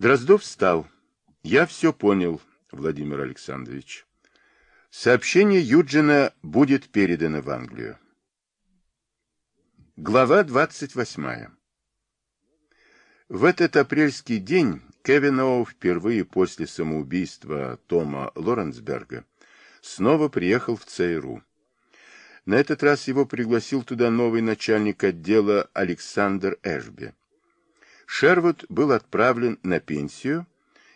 Дроздов встал. Я все понял, Владимир Александрович. Сообщение Юджина будет передано в Англию. Глава 28. В этот апрельский день Кевин впервые после самоубийства Тома Лоренсберга снова приехал в ЦРУ. На этот раз его пригласил туда новый начальник отдела Александр Эшби. Шервуд был отправлен на пенсию,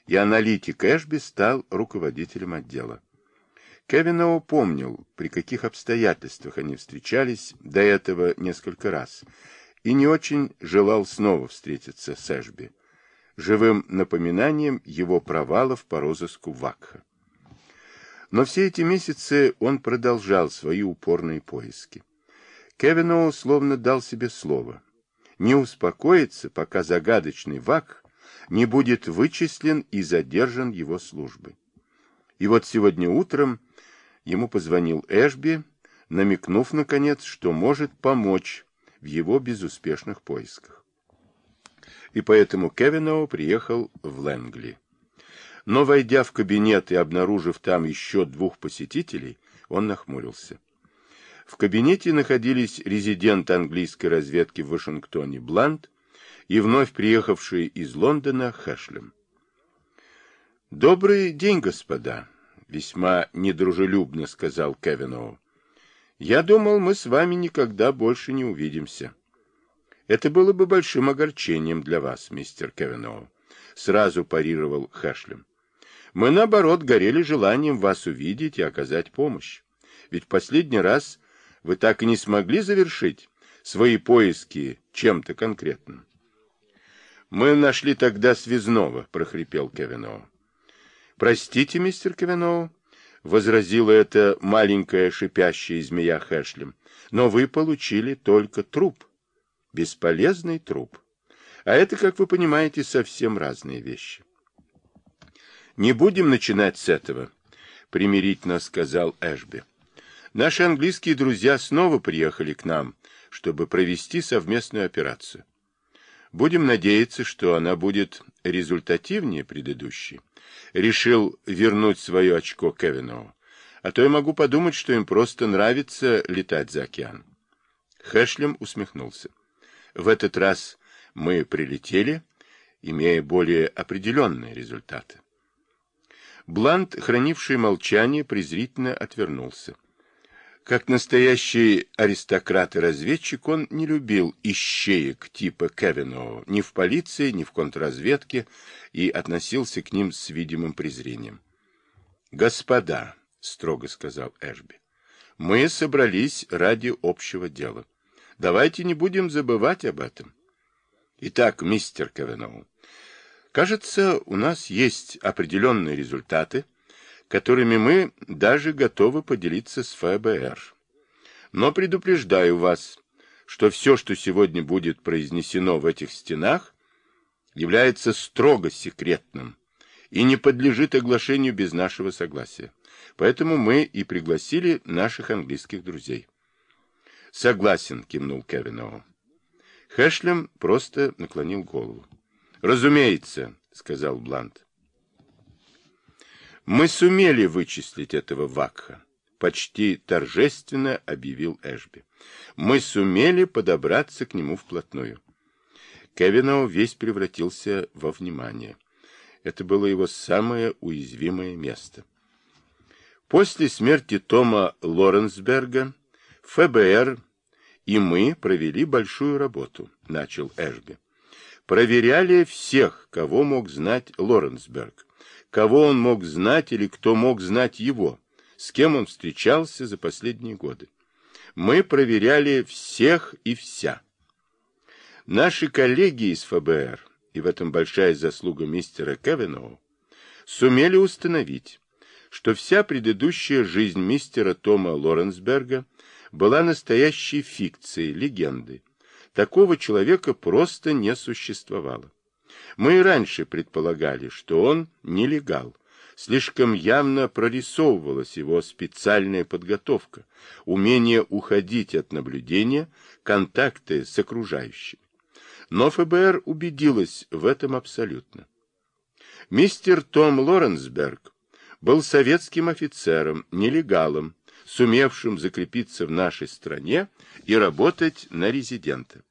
и аналитик Эшби стал руководителем отдела. Кевин помнил, при каких обстоятельствах они встречались до этого несколько раз, и не очень желал снова встретиться с Эшби, живым напоминанием его провалов по розыску Вакха. Но все эти месяцы он продолжал свои упорные поиски. Кевин словно дал себе слово. Не успокоится, пока загадочный Вакх не будет вычислен и задержан его службой. И вот сегодня утром ему позвонил Эшби, намекнув, наконец, что может помочь в его безуспешных поисках. И поэтому Кевиноу приехал в Лэнгли. Но, войдя в кабинет и обнаружив там еще двух посетителей, он нахмурился. В кабинете находились резидент английской разведки в Вашингтоне Блант и вновь приехавший из Лондона Хэшлем. «Добрый день, господа!» — весьма недружелюбно сказал Кевиноу. «Я думал, мы с вами никогда больше не увидимся. Это было бы большим огорчением для вас, мистер Кевиноу», — сразу парировал Хэшлем. Мы, наоборот, горели желанием вас увидеть и оказать помощь. Ведь последний раз вы так и не смогли завершить свои поиски чем-то конкретным. «Мы нашли тогда связного», — прохрипел Кевиноу. «Простите, мистер Кевиноу», — возразила эта маленькая шипящая змея Хэшлем, «но вы получили только труп, бесполезный труп. А это, как вы понимаете, совсем разные вещи». Не будем начинать с этого, примирительно сказал Эшби. Наши английские друзья снова приехали к нам, чтобы провести совместную операцию. Будем надеяться, что она будет результативнее предыдущей. Решил вернуть свое очко Кевинову. А то я могу подумать, что им просто нравится летать за океан. Хэшлем усмехнулся. В этот раз мы прилетели, имея более определенные результаты. Блант, хранивший молчание, презрительно отвернулся. Как настоящий аристократ и разведчик, он не любил ищеек типа Кевиноу ни в полиции, ни в контрразведке и относился к ним с видимым презрением. «Господа», — строго сказал Эшби, — «мы собрались ради общего дела. Давайте не будем забывать об этом. Итак, мистер Кевиноу, Кажется, у нас есть определенные результаты, которыми мы даже готовы поделиться с ФБР. Но предупреждаю вас, что все, что сегодня будет произнесено в этих стенах, является строго секретным и не подлежит оглашению без нашего согласия. Поэтому мы и пригласили наших английских друзей. Согласен, кивнул Кевиноу. Хэшлем просто наклонил голову. Разумеется, сказал Блант. Мы сумели вычислить этого Вакха, почти торжественно объявил Эшби. Мы сумели подобраться к нему вплотную. Кевиноу весь превратился во внимание. Это было его самое уязвимое место. После смерти Тома Лоренсберга ФБР и мы провели большую работу, начал Эшби проверяли всех, кого мог знать Лоренсберг, кого он мог знать или кто мог знать его, с кем он встречался за последние годы. Мы проверяли всех и вся. Наши коллеги из ФБР, и в этом большая заслуга мистера Кевиноу, сумели установить, что вся предыдущая жизнь мистера Тома Лоренсберга была настоящей фикцией, легендой, Такого человека просто не существовало. Мы и раньше предполагали, что он нелегал. Слишком явно прорисовывалась его специальная подготовка, умение уходить от наблюдения, контакты с окружающими. Но ФБР убедилась в этом абсолютно. Мистер Том Лоренсберг был советским офицером, нелегалом, сумевшим закрепиться в нашей стране и работать на резидента.